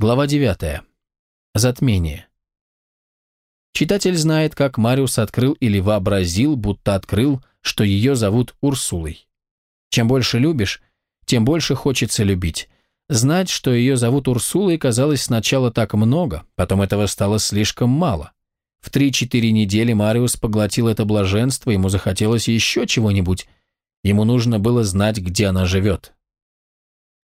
Глава 9. Затмение. Читатель знает, как Мариус открыл или вообразил, будто открыл, что ее зовут Урсулой. Чем больше любишь, тем больше хочется любить. Знать, что ее зовут Урсулой, казалось сначала так много, потом этого стало слишком мало. В 3-4 недели Мариус поглотил это блаженство, ему захотелось еще чего-нибудь. Ему нужно было знать, где она живет.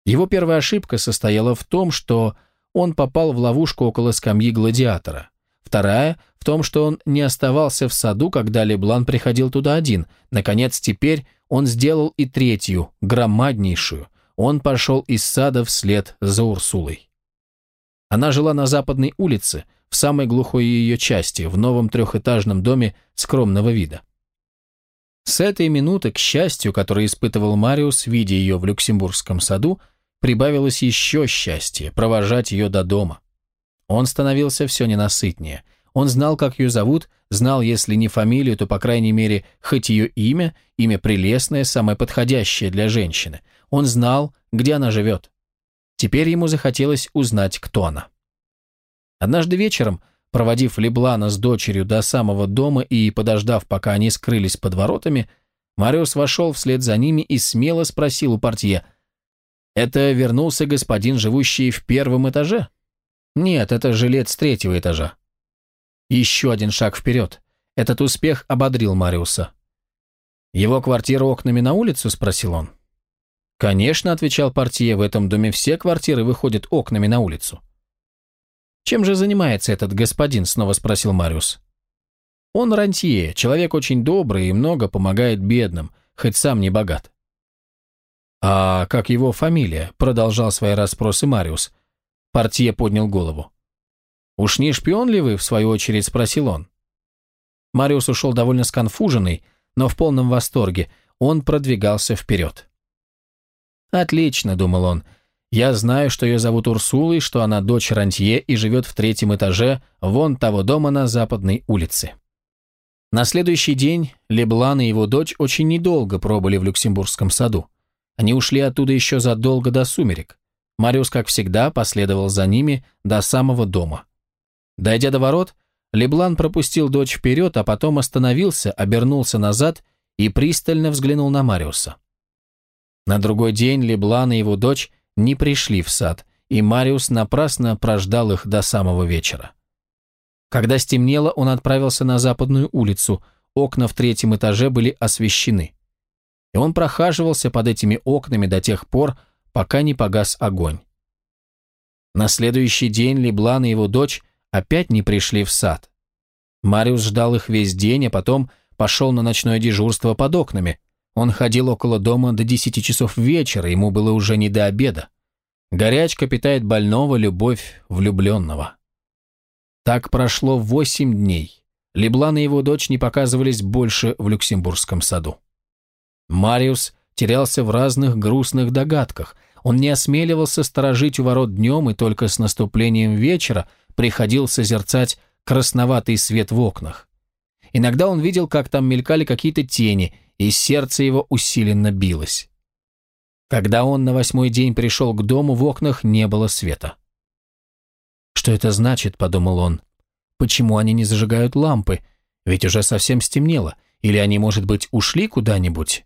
Его первая ошибка состояла в том, что он попал в ловушку около скамьи гладиатора. Вторая – в том, что он не оставался в саду, когда Леблан приходил туда один. Наконец, теперь он сделал и третью, громаднейшую. Он пошел из сада вслед за Урсулой. Она жила на западной улице, в самой глухой ее части, в новом трехэтажном доме скромного вида. С этой минуты, к счастью, который испытывал Мариус, видя ее в Люксембургском саду, прибавилось еще счастье – провожать ее до дома. Он становился все ненасытнее. Он знал, как ее зовут, знал, если не фамилию, то, по крайней мере, хоть ее имя, имя прелестное, самое подходящее для женщины. Он знал, где она живет. Теперь ему захотелось узнать, кто она. Однажды вечером, проводив Леблана с дочерью до самого дома и подождав, пока они скрылись под воротами, Мариус вошел вслед за ними и смело спросил у портье – это вернулся господин, живущий в первом этаже? Нет, это жилец третьего этажа. Еще один шаг вперед. Этот успех ободрил Мариуса. «Его квартира окнами на улицу?» – спросил он. «Конечно», – отвечал портье, – «в этом доме все квартиры выходят окнами на улицу». «Чем же занимается этот господин?» – снова спросил Мариус. «Он рантье, человек очень добрый и много помогает бедным, хоть сам не богат. «А как его фамилия?» – продолжал свои расспросы Мариус. Портье поднял голову. «Уж не шпион ли вы?» – в свою очередь спросил он. Мариус ушел довольно сконфуженный, но в полном восторге. Он продвигался вперед. «Отлично», – думал он. «Я знаю, что ее зовут Урсулой, что она дочь рантье и живет в третьем этаже вон того дома на западной улице». На следующий день Леблан и его дочь очень недолго пробыли в Люксембургском саду. Они ушли оттуда еще задолго до сумерек. Мариус, как всегда, последовал за ними до самого дома. Дойдя до ворот, Леблан пропустил дочь вперед, а потом остановился, обернулся назад и пристально взглянул на Мариуса. На другой день Леблан и его дочь не пришли в сад, и Мариус напрасно прождал их до самого вечера. Когда стемнело, он отправился на западную улицу, окна в третьем этаже были освещены и он прохаживался под этими окнами до тех пор, пока не погас огонь. На следующий день Леблан и его дочь опять не пришли в сад. Мариус ждал их весь день, а потом пошел на ночное дежурство под окнами. Он ходил около дома до десяти часов вечера, ему было уже не до обеда. Горячка питает больного, любовь влюбленного. Так прошло восемь дней. Леблан и его дочь не показывались больше в Люксембургском саду. Мариус терялся в разных грустных догадках. Он не осмеливался сторожить у ворот днем и только с наступлением вечера приходил созерцать красноватый свет в окнах. Иногда он видел, как там мелькали какие-то тени, и сердце его усиленно билось. Когда он на восьмой день пришел к дому, в окнах не было света. «Что это значит?» – подумал он. «Почему они не зажигают лампы? Ведь уже совсем стемнело. Или они, может быть, ушли куда-нибудь?»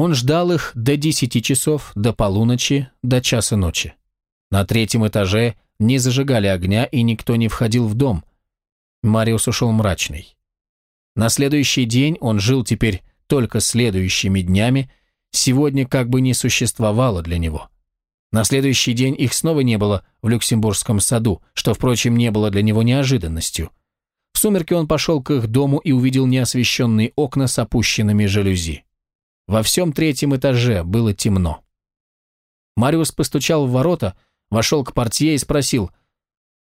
Он ждал их до десяти часов, до полуночи, до часа ночи. На третьем этаже не зажигали огня, и никто не входил в дом. Мариус ушел мрачный. На следующий день он жил теперь только следующими днями, сегодня как бы не существовало для него. На следующий день их снова не было в Люксембургском саду, что, впрочем, не было для него неожиданностью. В сумерки он пошел к их дому и увидел неосвещенные окна с опущенными жалюзи. Во всем третьем этаже было темно. Мариус постучал в ворота, вошел к портье и спросил,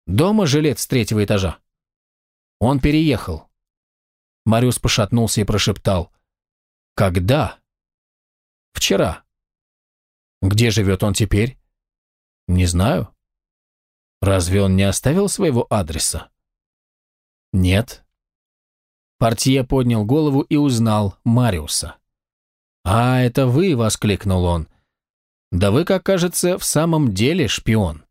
«Дома жилец третьего этажа?» Он переехал. Мариус пошатнулся и прошептал, «Когда?» «Вчера». «Где живет он теперь?» «Не знаю». «Разве он не оставил своего адреса?» «Нет». Портье поднял голову и узнал Мариуса. «А, это вы!» — воскликнул он. «Да вы, как кажется, в самом деле шпион».